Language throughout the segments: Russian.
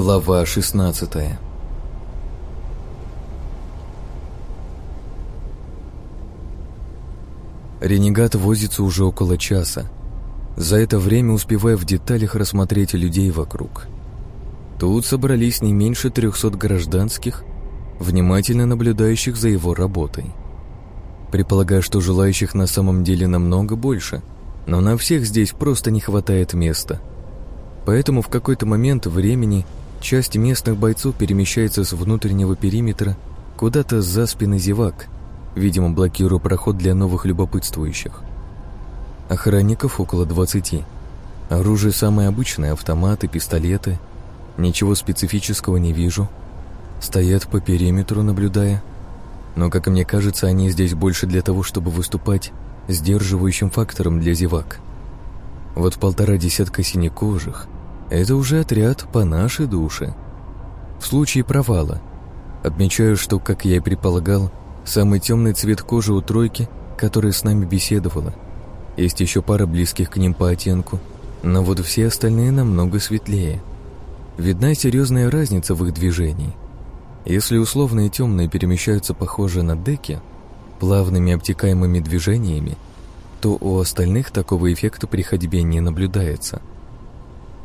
Глава 16 Ренегат возится уже около часа. За это время успевая в деталях рассмотреть людей вокруг. Тут собрались не меньше 300 гражданских, внимательно наблюдающих за его работой. Предполагаю, что желающих на самом деле намного больше, но на всех здесь просто не хватает места. Поэтому в какой-то момент времени часть местных бойцов перемещается с внутреннего периметра куда-то за спины зевак, видимо, блокируя проход для новых любопытствующих. Охранников около 20. Оружие самое обычное, автоматы, пистолеты. Ничего специфического не вижу. Стоят по периметру, наблюдая. Но, как мне кажется, они здесь больше для того, чтобы выступать сдерживающим фактором для зевак. Вот полтора десятка синекожих — это уже отряд по нашей душе. В случае провала отмечаю, что, как я и предполагал, самый темный цвет кожи у тройки, которая с нами беседовала. Есть еще пара близких к ним по оттенку, но вот все остальные намного светлее. Видна серьезная разница в их движении. Если условные темные перемещаются похоже на деки, плавными обтекаемыми движениями, то у остальных такого эффекта при ходьбе не наблюдается –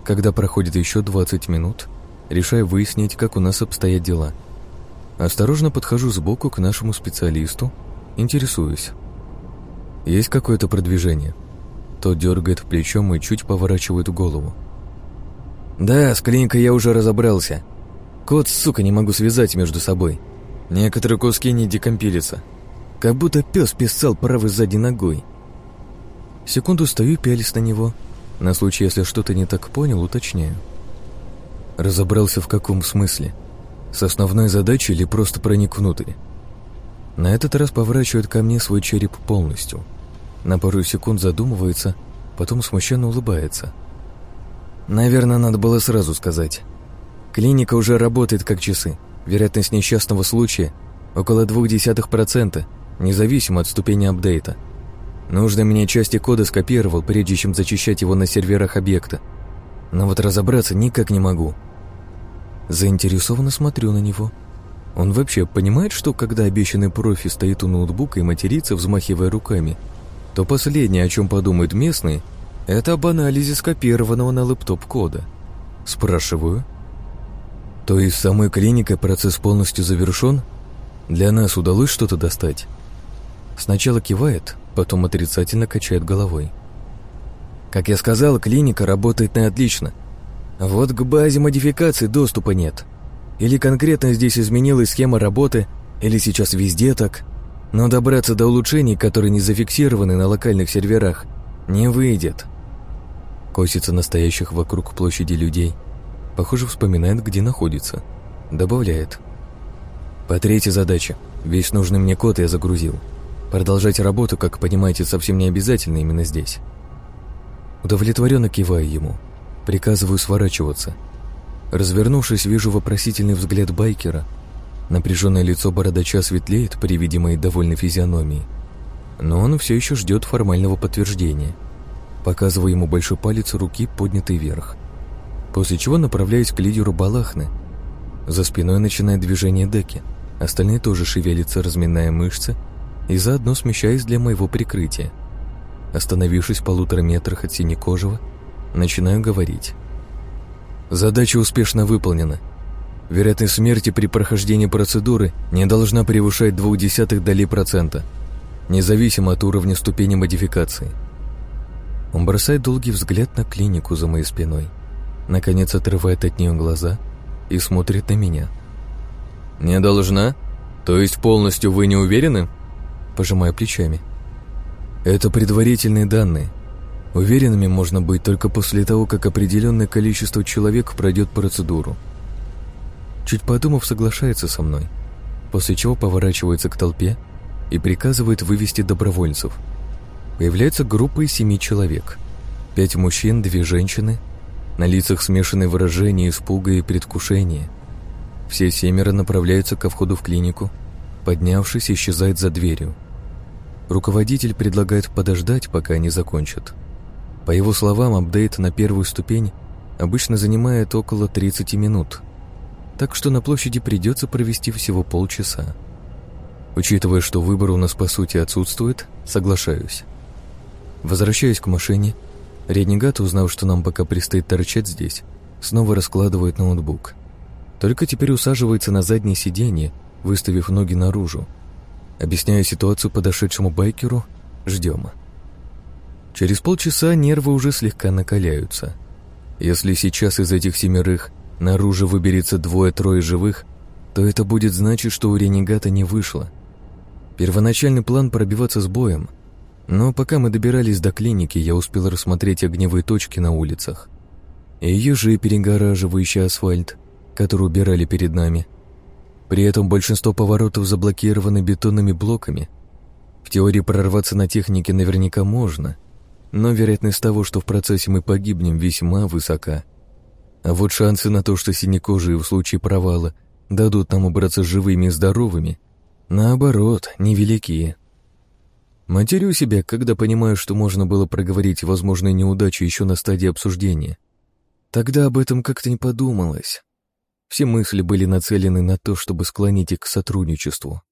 когда проходит еще 20 минут, решаю выяснить, как у нас обстоят дела. Осторожно подхожу сбоку к нашему специалисту, интересуюсь. Есть какое-то продвижение? Тот дергает плечом и чуть поворачивает голову. «Да, с клиникой я уже разобрался. Код, сука, не могу связать между собой. Некоторые куски не декомпилятся. Как будто пес писал правой сзади ногой». Секунду стою, пялись на него, на случай, если что-то не так понял, уточняю. Разобрался в каком смысле? С основной задачей или просто проник внутрь? На этот раз поворачивает ко мне свой череп полностью. На пару секунд задумывается, потом смущенно улыбается. Наверное, надо было сразу сказать. Клиника уже работает как часы. Вероятность несчастного случая около 0,2%, независимо от ступени апдейта – Нужно мне части кода скопировал, прежде чем зачищать его на серверах объекта. Но вот разобраться никак не могу. Заинтересованно смотрю на него. Он вообще понимает, что когда обещанный профи стоит у ноутбука и матерится, взмахивая руками, то последнее, о чем подумают местные, это об анализе скопированного на лэптоп кода. Спрашиваю. То есть самой клиникой процесс полностью завершен? Для нас удалось что-то достать? Сначала кивает, потом отрицательно качает головой. Как я сказал, клиника работает на отлично. Вот к базе модификации доступа нет. Или конкретно здесь изменилась схема работы, или сейчас везде так. Но добраться до улучшений, которые не зафиксированы на локальных серверах, не выйдет. Косится настоящих вокруг площади людей. Похоже, вспоминает, где находится. Добавляет. По третьей задаче. Весь нужный мне код я загрузил. Продолжать работу, как понимаете, совсем не обязательно именно здесь. Удовлетворенно киваю ему. Приказываю сворачиваться. Развернувшись, вижу вопросительный взгляд байкера. Напряженное лицо бородача светлеет при виде моей довольной физиономии. Но он все еще ждет формального подтверждения. Показываю ему большой палец руки, поднятый вверх. После чего направляюсь к лидеру Балахны. За спиной начинает движение деки. Остальные тоже шевелятся, разминая мышцы и заодно смещаясь для моего прикрытия. Остановившись в полутора метрах от синекожего, начинаю говорить. Задача успешно выполнена. Вероятность смерти при прохождении процедуры не должна превышать двух десятых долей процента, независимо от уровня ступени модификации. Он бросает долгий взгляд на клинику за моей спиной, наконец отрывает от нее глаза и смотрит на меня. «Не должна? То есть полностью вы не уверены?» Пожимая плечами. Это предварительные данные. Уверенными можно быть только после того, как определенное количество человек пройдет процедуру. Чуть подумав, соглашается со мной, после чего поворачивается к толпе и приказывает вывести добровольцев. Появляется группа из семи человек. Пять мужчин, две женщины. На лицах смешанные выражения испуга и предвкушения. Все семеро направляются ко входу в клинику, поднявшись, исчезает за дверью. Руководитель предлагает подождать, пока они закончат. По его словам, апдейт на первую ступень обычно занимает около 30 минут, так что на площади придется провести всего полчаса. Учитывая, что выбор у нас по сути отсутствует, соглашаюсь. Возвращаюсь к машине. Ренегат, узнав, что нам пока предстоит торчать здесь, снова раскладывает ноутбук. Только теперь усаживается на заднее сиденье, выставив ноги наружу. Объясняю ситуацию подошедшему байкеру, ждем. Через полчаса нервы уже слегка накаляются. Если сейчас из этих семерых наружу выберется двое-трое живых, то это будет значить, что у ренегата не вышло. Первоначальный план пробиваться с боем, но пока мы добирались до клиники, я успел рассмотреть огневые точки на улицах. И ежи, перегораживающие асфальт, который убирали перед нами. При этом большинство поворотов заблокированы бетонными блоками. В теории прорваться на технике наверняка можно, но вероятность того, что в процессе мы погибнем, весьма высока. А вот шансы на то, что синекожие в случае провала дадут нам убраться живыми и здоровыми, наоборот, невелики. Матерю себя, когда понимаю, что можно было проговорить возможные неудачи еще на стадии обсуждения. Тогда об этом как-то не подумалось. Все мысли были нацелены на то, чтобы склонить их к сотрудничеству.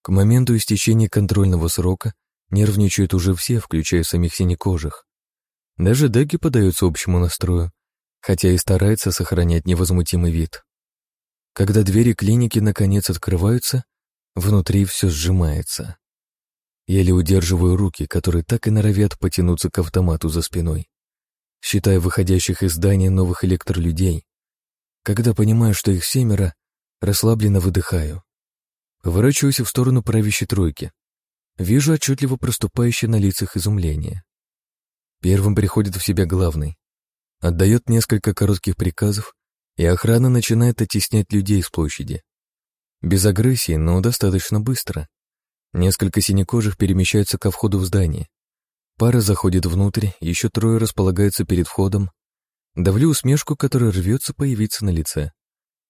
К моменту истечения контрольного срока нервничают уже все, включая самих синекожих. Даже Даги подается общему настрою, хотя и старается сохранять невозмутимый вид. Когда двери клиники наконец открываются, внутри все сжимается. Еле удерживаю руки, которые так и норовят потянуться к автомату за спиной. Считая выходящих из здания новых электролюдей, когда понимаю, что их семеро, расслабленно выдыхаю. Поворачиваюсь в сторону правящей тройки. Вижу отчетливо проступающее на лицах изумление. Первым приходит в себя главный. Отдает несколько коротких приказов, и охрана начинает оттеснять людей с площади. Без агрессии, но достаточно быстро. Несколько синекожих перемещаются ко входу в здание. Пара заходит внутрь, еще трое располагаются перед входом, Давлю усмешку, которая рвется появиться на лице.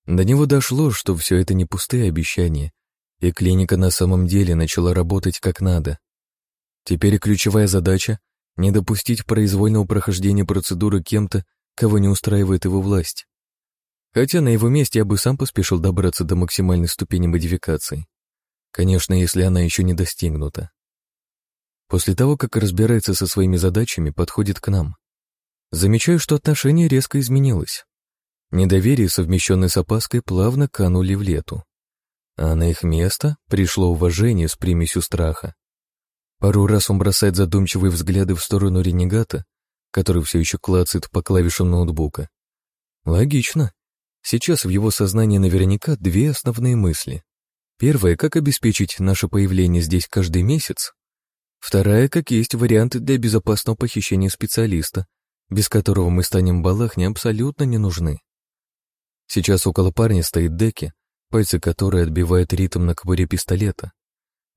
До него дошло, что все это не пустые обещания, и клиника на самом деле начала работать как надо. Теперь ключевая задача — не допустить произвольного прохождения процедуры кем-то, кого не устраивает его власть. Хотя на его месте я бы сам поспешил добраться до максимальной ступени модификации. Конечно, если она еще не достигнута. После того, как разбирается со своими задачами, подходит к нам. Замечаю, что отношение резко изменилось. Недоверие, совмещенное с опаской, плавно канули в лету. А на их место пришло уважение с примесью страха. Пару раз он бросает задумчивые взгляды в сторону ренегата, который все еще клацает по клавишам ноутбука. Логично. Сейчас в его сознании наверняка две основные мысли. Первая — как обеспечить наше появление здесь каждый месяц. Вторая — как есть варианты для безопасного похищения специалиста, без которого мы станем балахни, абсолютно не нужны. Сейчас около парня стоит Деки, пальцы которой отбивают ритм на кобуре пистолета.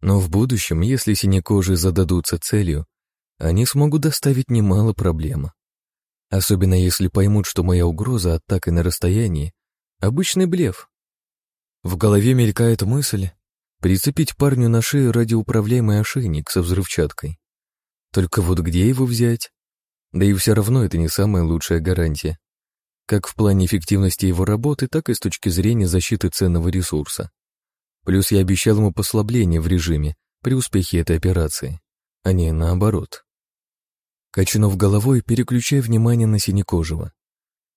Но в будущем, если синекожие зададутся целью, они смогут доставить немало проблем. Особенно если поймут, что моя угроза атакой на расстоянии — обычный блеф. В голове мелькает мысль прицепить парню на шею радиоуправляемый ошейник со взрывчаткой. Только вот где его взять? Да и все равно это не самая лучшая гарантия. Как в плане эффективности его работы, так и с точки зрения защиты ценного ресурса. Плюс я обещал ему послабление в режиме при успехе этой операции, а не наоборот. Качнув головой, переключая внимание на Синекожего.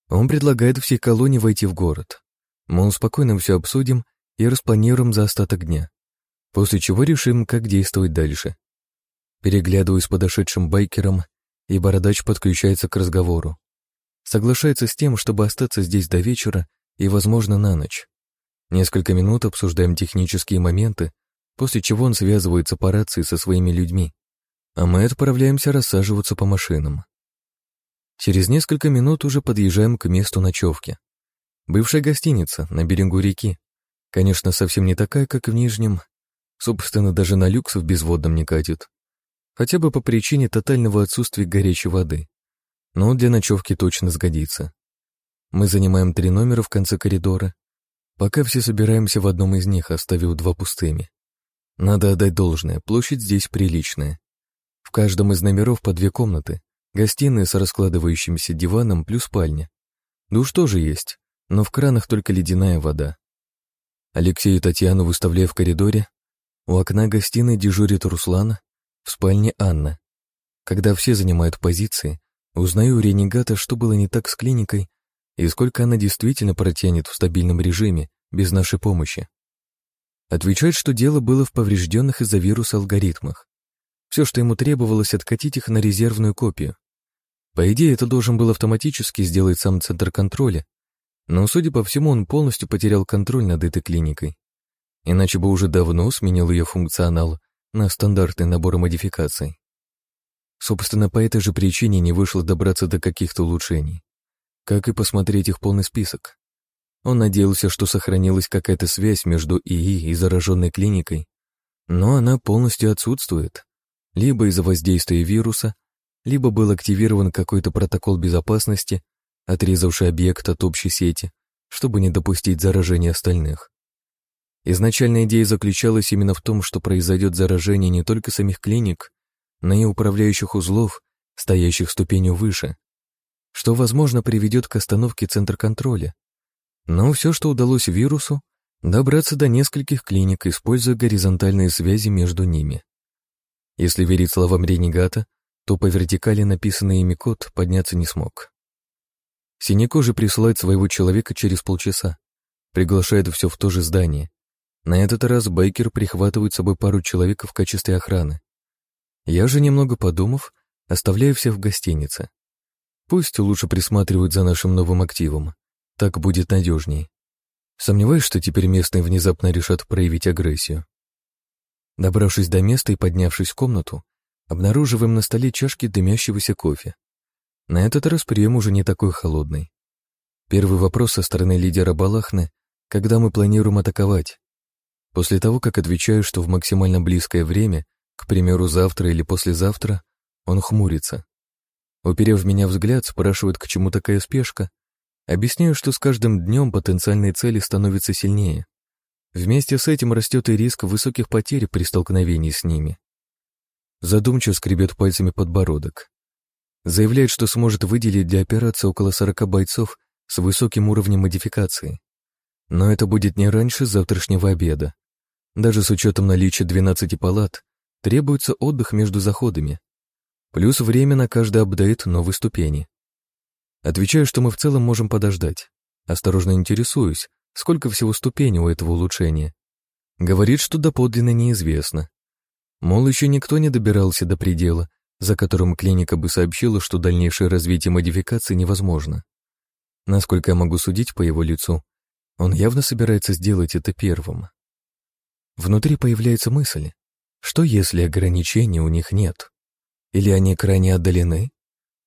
Он предлагает всей колонии войти в город. Мы спокойно все обсудим и распланируем за остаток дня, после чего решим, как действовать дальше. Переглядываюсь с подошедшим байкером и бородач подключается к разговору. Соглашается с тем, чтобы остаться здесь до вечера и, возможно, на ночь. Несколько минут обсуждаем технические моменты, после чего он связывается по рации со своими людьми, а мы отправляемся рассаживаться по машинам. Через несколько минут уже подъезжаем к месту ночевки. Бывшая гостиница на берегу реки. Конечно, совсем не такая, как в Нижнем. Собственно, даже на люкс в безводном не катит хотя бы по причине тотального отсутствия горячей воды. Но для ночевки точно сгодится. Мы занимаем три номера в конце коридора. Пока все собираемся в одном из них, оставив два пустыми. Надо отдать должное, площадь здесь приличная. В каждом из номеров по две комнаты, гостиная с раскладывающимся диваном плюс спальня, Душ тоже есть, но в кранах только ледяная вода. Алексею и Татьяну выставляю в коридоре. У окна гостиной дежурит Руслана, в спальне Анна. Когда все занимают позиции, узнаю у ренегата, что было не так с клиникой и сколько она действительно протянет в стабильном режиме без нашей помощи. Отвечает, что дело было в поврежденных из-за вируса алгоритмах. Все, что ему требовалось, откатить их на резервную копию. По идее, это должен был автоматически сделать сам центр контроля, но, судя по всему, он полностью потерял контроль над этой клиникой. Иначе бы уже давно сменил ее функционал на стандартный набор модификаций. Собственно, по этой же причине не вышло добраться до каких-то улучшений. Как и посмотреть их полный список. Он надеялся, что сохранилась какая-то связь между ИИ и зараженной клиникой, но она полностью отсутствует. Либо из-за воздействия вируса, либо был активирован какой-то протокол безопасности, отрезавший объект от общей сети, чтобы не допустить заражения остальных. Изначальная идея заключалась именно в том, что произойдет заражение не только самих клиник, но и управляющих узлов, стоящих ступенью выше, что, возможно, приведет к остановке центра контроля. Но все, что удалось вирусу, добраться до нескольких клиник, используя горизонтальные связи между ними. Если верить словам ренегата, то по вертикали написанный ими код подняться не смог. Синекожий присылает своего человека через полчаса, приглашает все в то же здание. На этот раз Бейкер прихватывает с собой пару человек в качестве охраны. Я же, немного подумав, оставляю всех в гостинице. Пусть лучше присматривают за нашим новым активом. Так будет надежней. Сомневаюсь, что теперь местные внезапно решат проявить агрессию. Добравшись до места и поднявшись в комнату, обнаруживаем на столе чашки дымящегося кофе. На этот раз прием уже не такой холодный. Первый вопрос со стороны лидера Балахны, когда мы планируем атаковать. После того, как отвечаю, что в максимально близкое время, к примеру, завтра или послезавтра, он хмурится. Уперев в меня взгляд, спрашивает, к чему такая спешка. Объясняю, что с каждым днем потенциальные цели становятся сильнее. Вместе с этим растет и риск высоких потерь при столкновении с ними. Задумчиво скребет пальцами подбородок. Заявляет, что сможет выделить для операции около 40 бойцов с высоким уровнем модификации. Но это будет не раньше завтрашнего обеда. Даже с учетом наличия 12 палат, требуется отдых между заходами, Плюс время на каждый апдейт новой ступени. Отвечаю, что мы в целом можем подождать. Осторожно интересуюсь, сколько всего ступеней у этого улучшения. Говорит, что доподлинно неизвестно. Мол, еще никто не добирался до предела, за которым клиника бы сообщила, что дальнейшее развитие модификации невозможно. Насколько я могу судить по его лицу, он явно собирается сделать это первым. Внутри появляется мысль, что если ограничений у них нет? Или они крайне отдалены?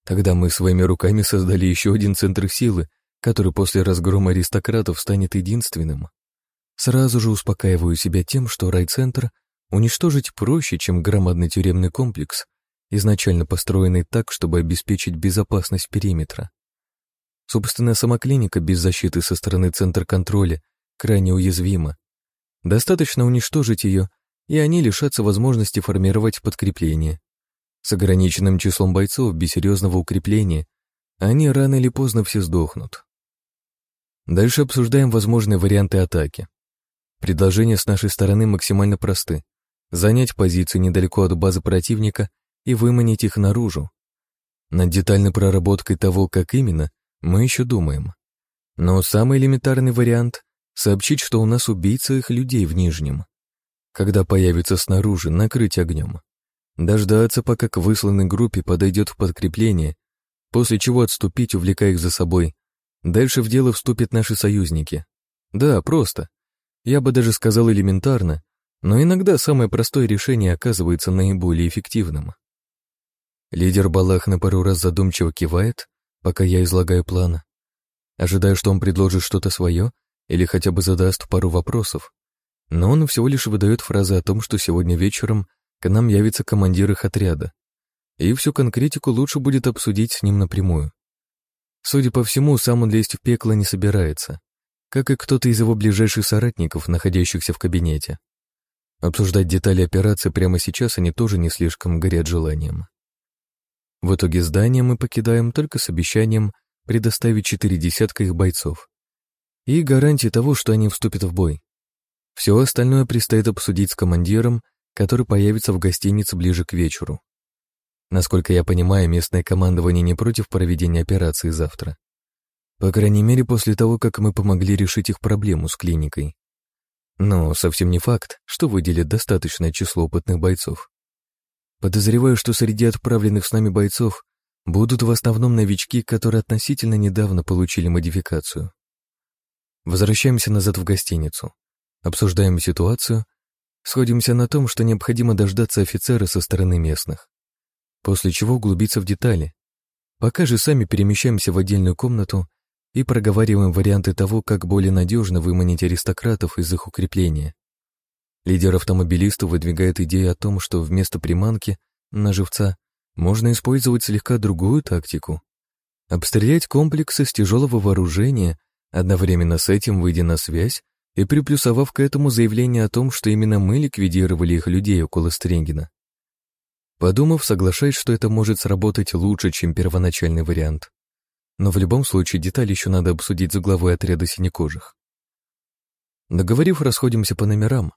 Тогда мы своими руками создали еще один центр силы, который после разгрома аристократов станет единственным. Сразу же успокаиваю себя тем, что райцентр уничтожить проще, чем громадный тюремный комплекс, изначально построенный так, чтобы обеспечить безопасность периметра. Собственно, сама клиника без защиты со стороны центра контроля крайне уязвима. Достаточно уничтожить ее, и они лишатся возможности формировать подкрепление. С ограниченным числом бойцов без серьезного укрепления они рано или поздно все сдохнут. Дальше обсуждаем возможные варианты атаки. Предложения с нашей стороны максимально просты. Занять позицию недалеко от базы противника и выманить их наружу. Над детальной проработкой того, как именно, мы еще думаем. Но самый элементарный вариант — сообщить, что у нас убийца их людей в Нижнем. Когда появится снаружи, накрыть огнем. Дождаться, пока к высланной группе подойдет подкрепление, после чего отступить, увлекая их за собой. Дальше в дело вступят наши союзники. Да, просто. Я бы даже сказал элементарно, но иногда самое простое решение оказывается наиболее эффективным. Лидер Балах на пару раз задумчиво кивает, пока я излагаю план. Ожидаю, что он предложит что-то свое или хотя бы задаст пару вопросов. Но он всего лишь выдает фразы о том, что сегодня вечером к нам явится командир их отряда, и всю конкретику лучше будет обсудить с ним напрямую. Судя по всему, сам он лезть в пекло не собирается, как и кто-то из его ближайших соратников, находящихся в кабинете. Обсуждать детали операции прямо сейчас они тоже не слишком горят желанием. В итоге здание мы покидаем только с обещанием предоставить четыре десятка их бойцов. И гарантии того, что они вступят в бой. Все остальное предстоит обсудить с командиром, который появится в гостинице ближе к вечеру. Насколько я понимаю, местное командование не против проведения операции завтра. По крайней мере, после того, как мы помогли решить их проблему с клиникой. Но совсем не факт, что выделят достаточное число опытных бойцов. Подозреваю, что среди отправленных с нами бойцов будут в основном новички, которые относительно недавно получили модификацию. Возвращаемся назад в гостиницу. Обсуждаем ситуацию, сходимся на том, что необходимо дождаться офицера со стороны местных. После чего углубиться в детали. Пока же сами перемещаемся в отдельную комнату и проговариваем варианты того, как более надежно выманить аристократов из их укрепления. Лидер автомобилистов выдвигает идею о том, что вместо приманки на живца можно использовать слегка другую тактику. Обстрелять комплексы с тяжелого вооружения, одновременно с этим выйдя на связь и приплюсовав к этому заявление о том, что именно мы ликвидировали их людей около Стрингена. Подумав, соглашаюсь, что это может сработать лучше, чем первоначальный вариант. Но в любом случае детали еще надо обсудить за главой отряда синекожих. Договорив, расходимся по номерам,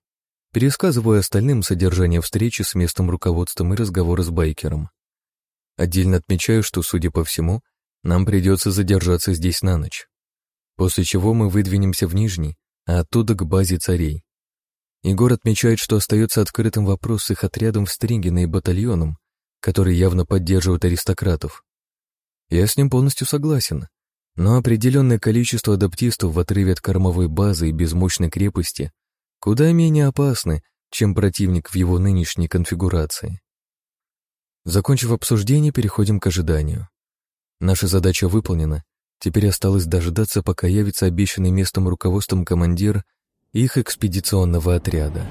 пересказываю остальным содержание встречи с местным руководством и разговора с байкером. Отдельно отмечаю, что, судя по всему, нам придется задержаться здесь на ночь. После чего мы выдвинемся в Нижний, а оттуда к базе царей. Егор отмечает, что остается открытым вопрос с их отрядом в Стрингена и батальоном, который явно поддерживают аристократов. Я с ним полностью согласен, но определенное количество адаптистов в отрыве от кормовой базы и без мощной крепости куда менее опасны, чем противник в его нынешней конфигурации. Закончив обсуждение, переходим к ожиданию. Наша задача выполнена, теперь осталось дождаться, пока явится обещанный местным руководством командир их экспедиционного отряда.